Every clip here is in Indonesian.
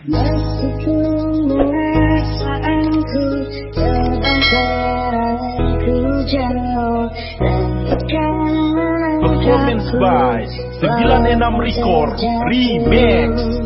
Performance by 96 Record Remix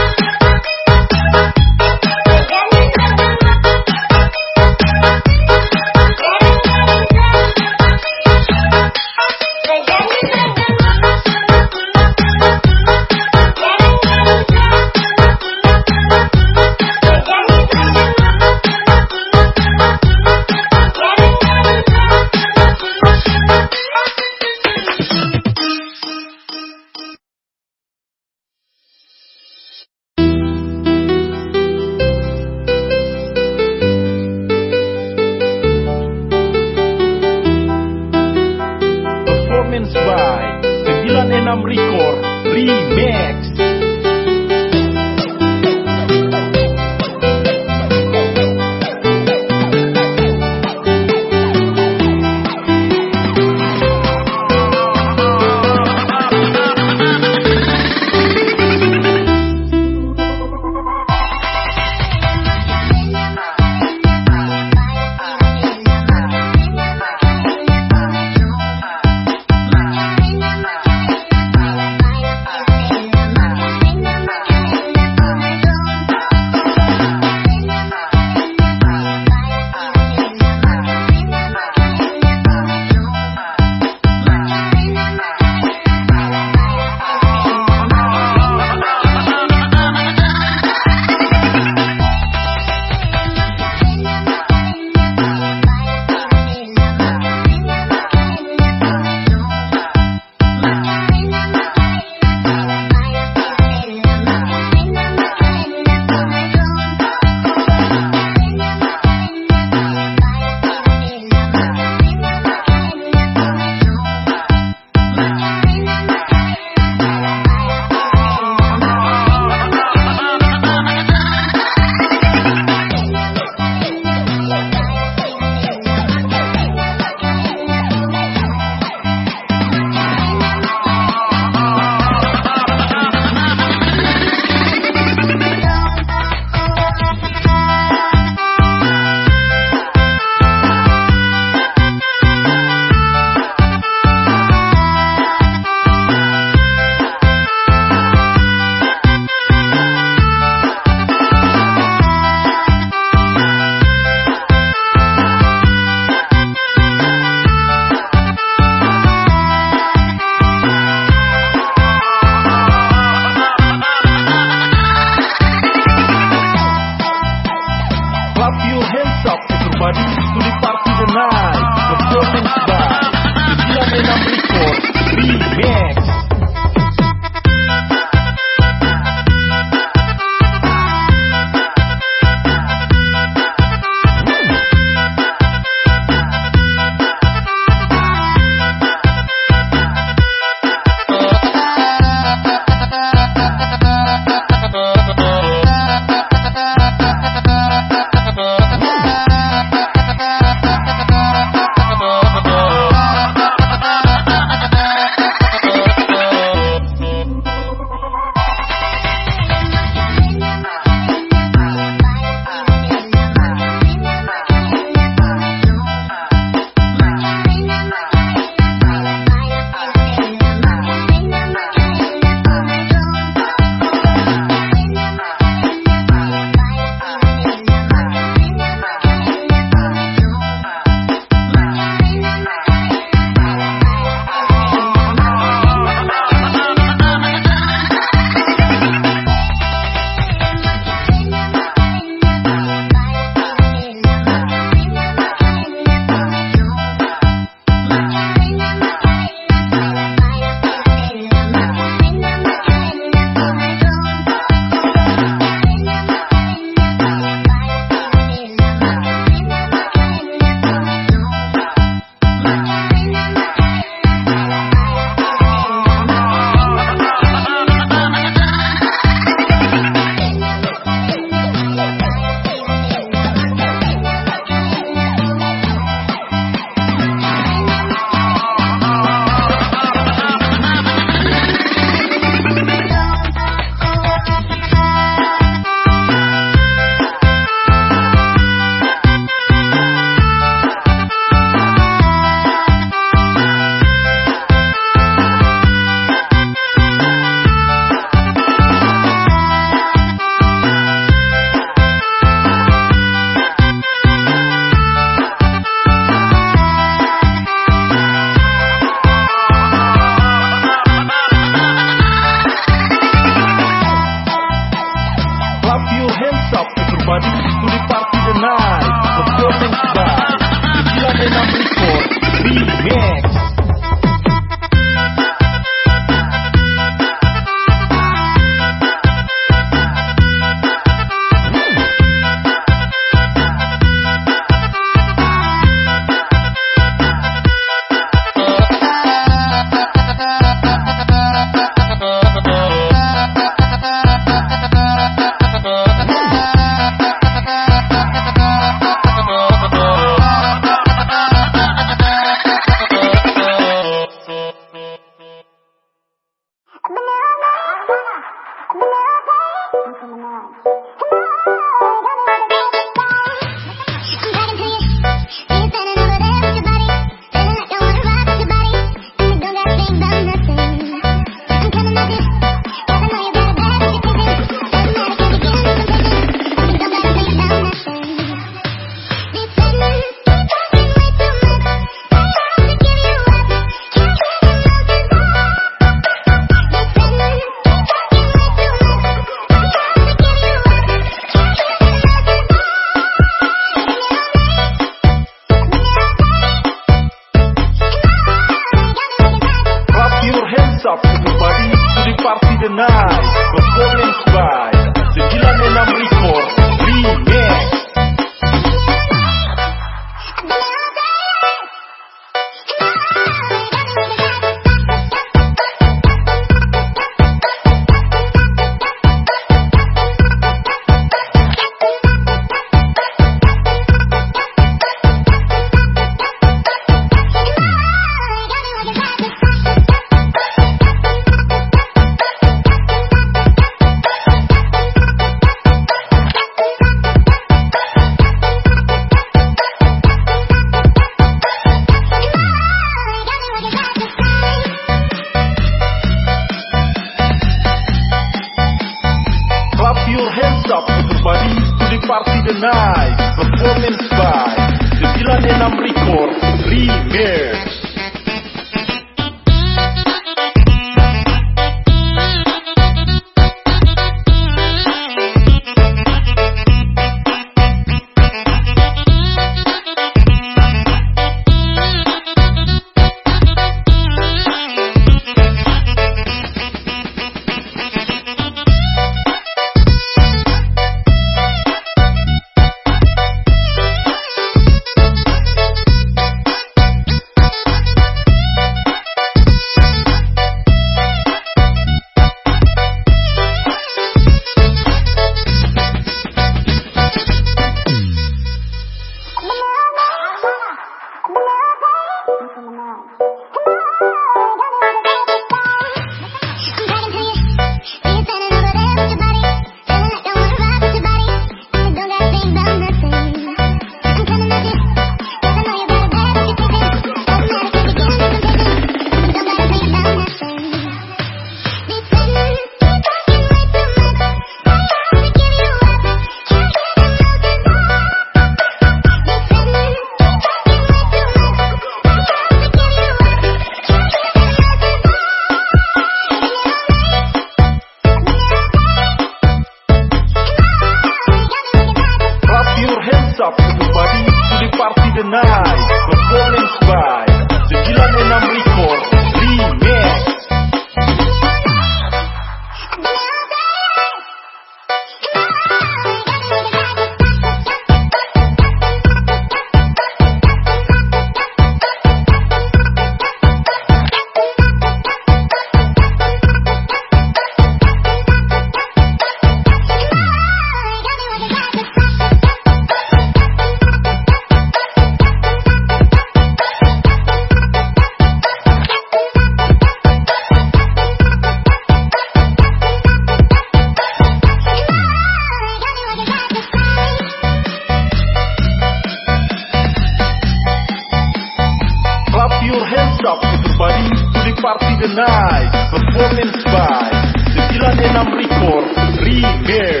Party the Night, performance by The Dylan and Amricor, Rebel.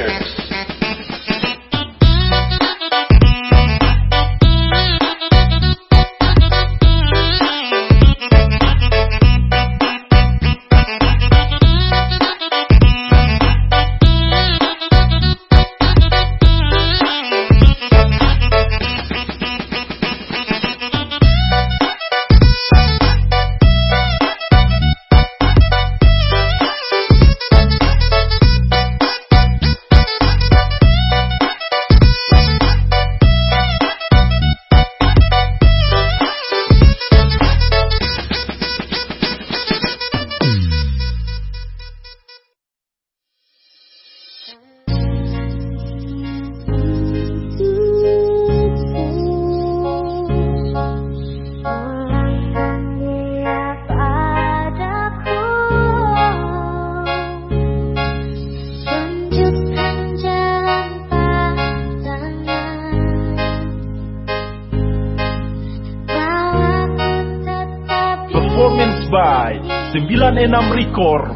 Correcto.